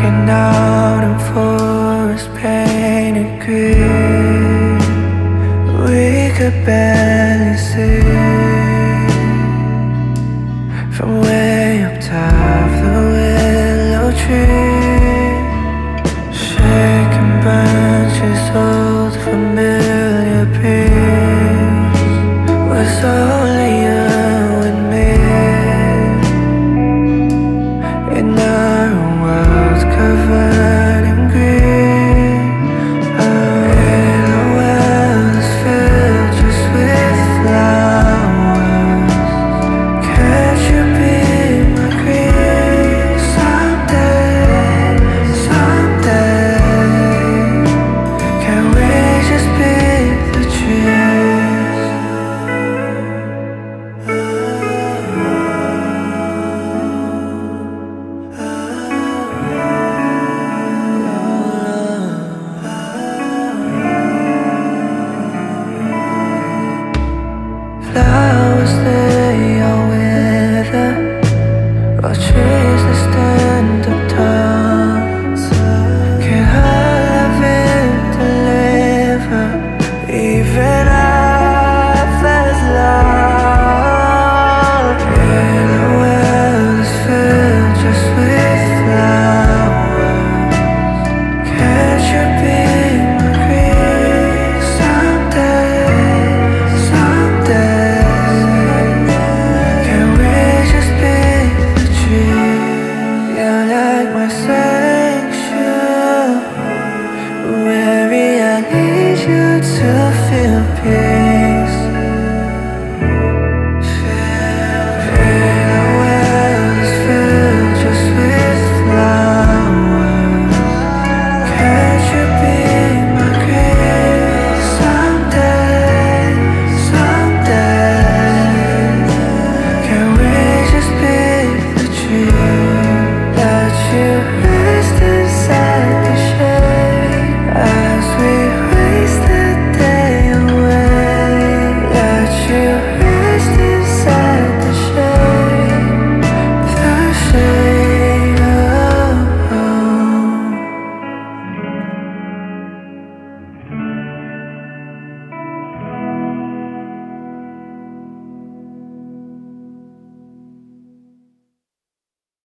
looking out and forest pain and grief. We could barely see From way up top the willow tree you to feel pain.